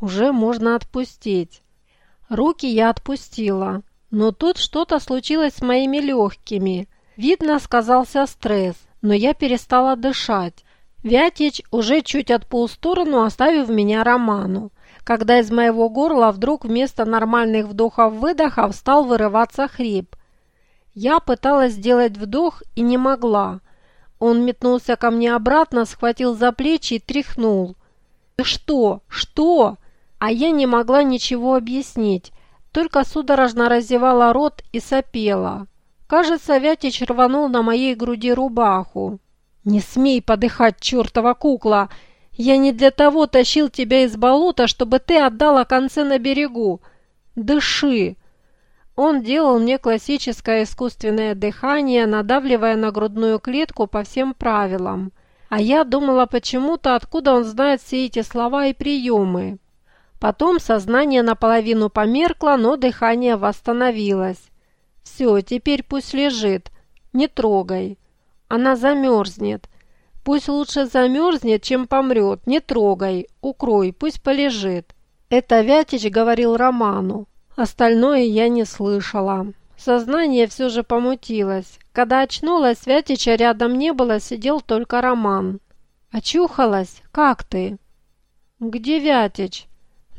Уже можно отпустить. Руки я отпустила, но тут что-то случилось с моими легкими. Видно, сказался стресс, но я перестала дышать. Вятич уже чуть отпол в сторону, оставив меня Роману. Когда из моего горла вдруг вместо нормальных вдохов-выдохов стал вырываться хрип. Я пыталась сделать вдох и не могла. Он метнулся ко мне обратно, схватил за плечи и тряхнул. «Что? Что?» А я не могла ничего объяснить, только судорожно разевала рот и сопела. Кажется, Вятич рванул на моей груди рубаху. «Не смей подыхать, чертова кукла! Я не для того тащил тебя из болота, чтобы ты отдала концы на берегу. Дыши!» Он делал мне классическое искусственное дыхание, надавливая на грудную клетку по всем правилам. А я думала почему-то, откуда он знает все эти слова и приемы. Потом сознание наполовину померкло, но дыхание восстановилось. «Все, теперь пусть лежит. Не трогай. Она замерзнет. Пусть лучше замерзнет, чем помрет. Не трогай. Укрой, пусть полежит». Это Вятич говорил Роману. Остальное я не слышала. Сознание все же помутилось. Когда очнулась, Вятича рядом не было, сидел только Роман. «Очухалась? Как ты?» «Где Вятич?»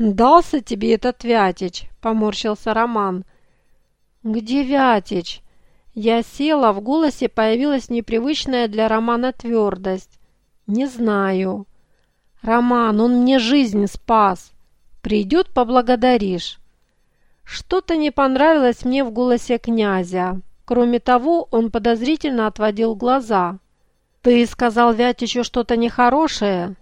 «Дался тебе этот Вятич», — поморщился Роман. «Где Вятич?» Я села, в голосе появилась непривычная для Романа твердость. «Не знаю». «Роман, он мне жизнь спас. Придет, поблагодаришь». Что-то не понравилось мне в голосе князя. Кроме того, он подозрительно отводил глаза. «Ты сказал Вятичу что-то нехорошее?»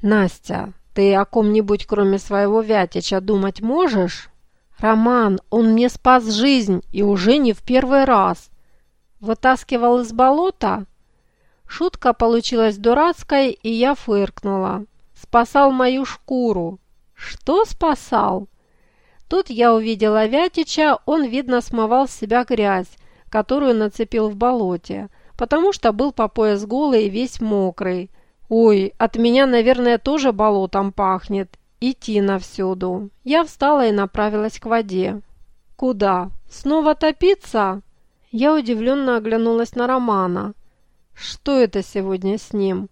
«Настя, ты о ком-нибудь, кроме своего Вятича, думать можешь? Роман, он мне спас жизнь, и уже не в первый раз. Вытаскивал из болота? Шутка получилась дурацкой, и я фыркнула. Спасал мою шкуру. Что спасал? Тут я увидела Вятича, он, видно, смывал с себя грязь, которую нацепил в болоте, потому что был по пояс голый и весь мокрый. «Ой, от меня, наверное, тоже болотом пахнет. Идти навсюду». Я встала и направилась к воде. «Куда? Снова топиться?» Я удивленно оглянулась на Романа. «Что это сегодня с ним?»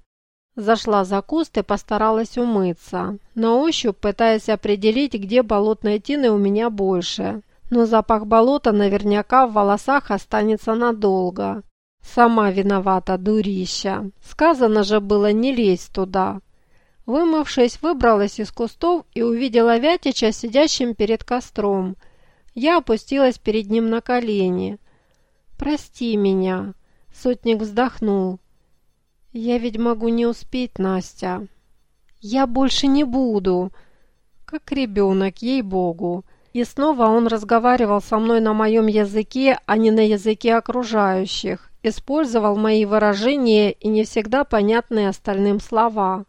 Зашла за куст и постаралась умыться, на ощупь пытаясь определить, где болотной тины у меня больше. Но запах болота наверняка в волосах останется надолго. Сама виновата, дурища. Сказано же было не лезть туда. Вымывшись, выбралась из кустов и увидела Вятича, сидящим перед костром. Я опустилась перед ним на колени. «Прости меня», — сотник вздохнул. «Я ведь могу не успеть, Настя». «Я больше не буду», как ребенок, ей-богу. И снова он разговаривал со мной на моем языке, а не на языке окружающих использовал мои выражения и не всегда понятные остальным слова.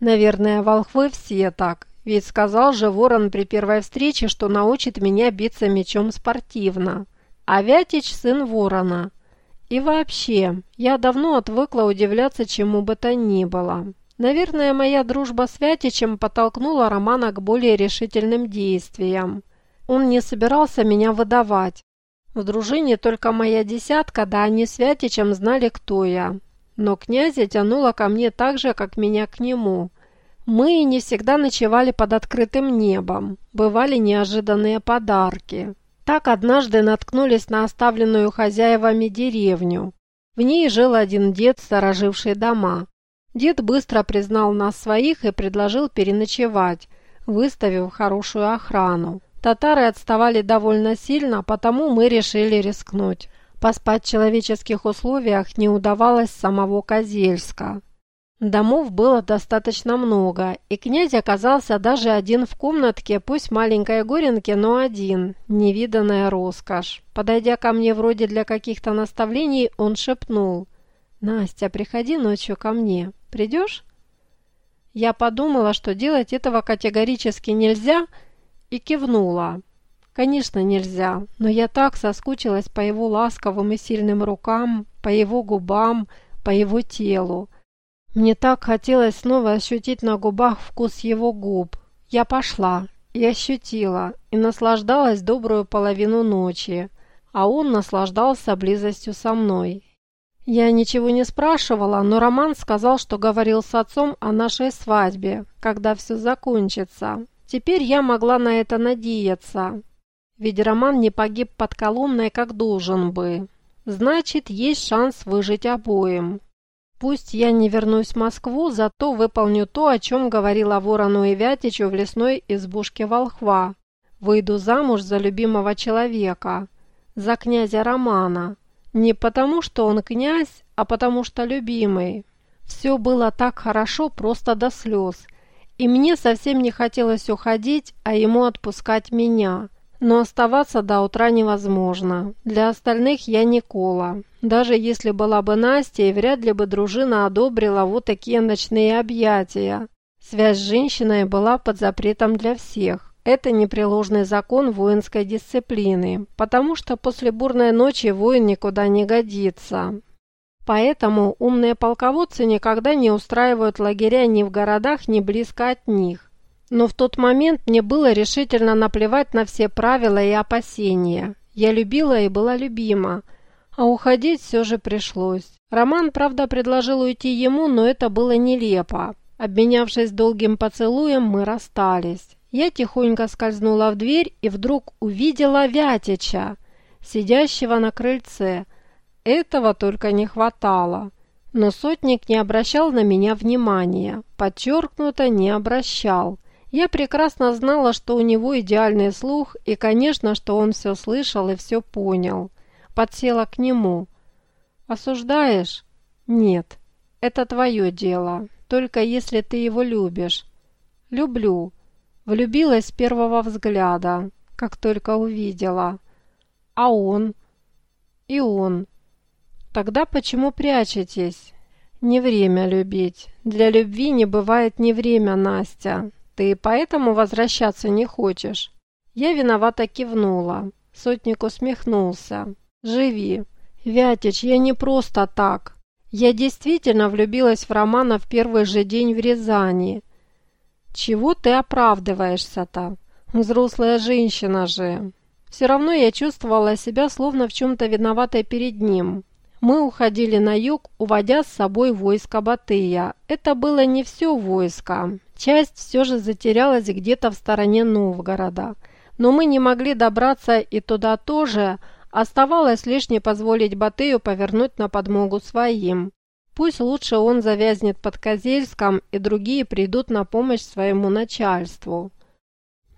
Наверное, волхвы все так, ведь сказал же ворон при первой встрече, что научит меня биться мечом спортивно. А Вятич сын ворона. И вообще, я давно отвыкла удивляться чему бы то ни было. Наверное, моя дружба с Вятичем подтолкнула Романа к более решительным действиям. Он не собирался меня выдавать, в дружине только моя десятка, да они с Вятичем знали, кто я. Но князя тянуло ко мне так же, как меня к нему. Мы не всегда ночевали под открытым небом. Бывали неожиданные подарки. Так однажды наткнулись на оставленную хозяевами деревню. В ней жил один дед, стороживший дома. Дед быстро признал нас своих и предложил переночевать, выставив хорошую охрану. Татары отставали довольно сильно, потому мы решили рискнуть. Поспать в человеческих условиях не удавалось самого Козельска. Домов было достаточно много, и князь оказался даже один в комнатке, пусть маленькой горенке, но один. Невиданная роскошь. Подойдя ко мне вроде для каких-то наставлений, он шепнул. «Настя, приходи ночью ко мне. Придешь?» Я подумала, что делать этого категорически нельзя – и кивнула. Конечно, нельзя, но я так соскучилась по его ласковым и сильным рукам, по его губам, по его телу. Мне так хотелось снова ощутить на губах вкус его губ. Я пошла и ощутила, и наслаждалась добрую половину ночи, а он наслаждался близостью со мной. Я ничего не спрашивала, но Роман сказал, что говорил с отцом о нашей свадьбе, когда все закончится. Теперь я могла на это надеяться. Ведь Роман не погиб под Коломной, как должен бы. Значит, есть шанс выжить обоим. Пусть я не вернусь в Москву, зато выполню то, о чем говорила Ворону и Вятичу в лесной избушке Волхва. Выйду замуж за любимого человека, за князя Романа. Не потому, что он князь, а потому что любимый. Все было так хорошо, просто до слез. И мне совсем не хотелось уходить, а ему отпускать меня. Но оставаться до утра невозможно. Для остальных я Никола. Даже если была бы Настя, вряд ли бы дружина одобрила вот такие ночные объятия. Связь с женщиной была под запретом для всех. Это непреложный закон воинской дисциплины, потому что после бурной ночи воин никуда не годится. Поэтому умные полководцы никогда не устраивают лагеря ни в городах, ни близко от них. Но в тот момент мне было решительно наплевать на все правила и опасения. Я любила и была любима, а уходить все же пришлось. Роман, правда, предложил уйти ему, но это было нелепо. Обменявшись долгим поцелуем, мы расстались. Я тихонько скользнула в дверь и вдруг увидела Вятича, сидящего на крыльце. Этого только не хватало. Но сотник не обращал на меня внимания, подчеркнуто не обращал. Я прекрасно знала, что у него идеальный слух, и, конечно, что он все слышал и все понял. Подсела к нему. «Осуждаешь?» «Нет, это твое дело, только если ты его любишь». «Люблю». Влюбилась с первого взгляда, как только увидела. А он? И он. Тогда почему прячетесь? Не время любить. Для любви не бывает не время, Настя. Ты поэтому возвращаться не хочешь? Я виновато кивнула. Сотник усмехнулся. Живи. Вятич, я не просто так. Я действительно влюбилась в Романа в первый же день в Рязани. «Чего ты оправдываешься-то? Взрослая женщина же!» Все равно я чувствовала себя словно в чем-то виноватой перед ним. Мы уходили на юг, уводя с собой войско Батыя. Это было не все войско. Часть все же затерялась где-то в стороне Новгорода. Но мы не могли добраться и туда тоже. Оставалось лишь не позволить Батыю повернуть на подмогу своим. Пусть лучше он завязнет под Козельском, и другие придут на помощь своему начальству.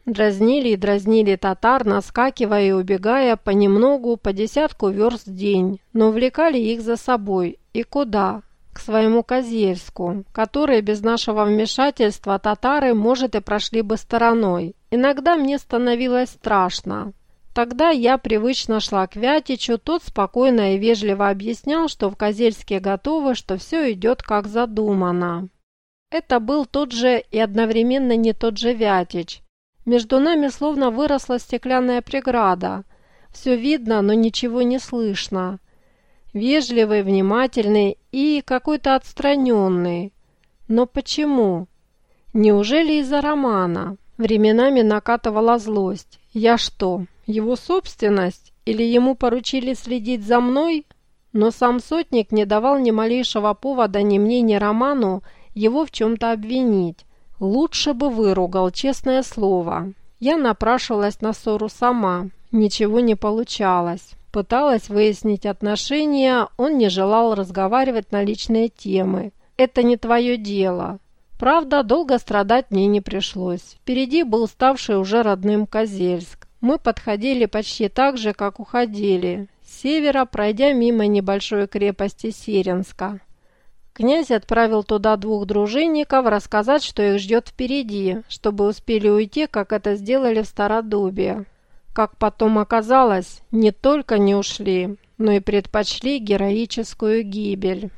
Дразнили и дразнили татар, наскакивая и убегая понемногу по десятку верст в день, но увлекали их за собой. И куда? К своему Козельску, который без нашего вмешательства татары, может, и прошли бы стороной. Иногда мне становилось страшно. Тогда я привычно шла к Вятичу, тот спокойно и вежливо объяснял, что в Козельске готовы, что все идет как задумано. Это был тот же и одновременно не тот же Вятич. Между нами словно выросла стеклянная преграда. Все видно, но ничего не слышно. Вежливый, внимательный и какой-то отстраненный. Но почему? Неужели из-за романа? Временами накатывала злость. Я что, его собственность или ему поручили следить за мной? Но сам сотник не давал ни малейшего повода ни мне, ни Роману его в чем-то обвинить. Лучше бы выругал, честное слово. Я напрашивалась на ссору сама. Ничего не получалось. Пыталась выяснить отношения, он не желал разговаривать на личные темы. «Это не твое дело». Правда, долго страдать мне не пришлось. Впереди был ставший уже родным Козельск. Мы подходили почти так же, как уходили, с севера, пройдя мимо небольшой крепости Сиренска. Князь отправил туда двух дружинников рассказать, что их ждет впереди, чтобы успели уйти, как это сделали в Стародубе. Как потом оказалось, не только не ушли, но и предпочли героическую гибель.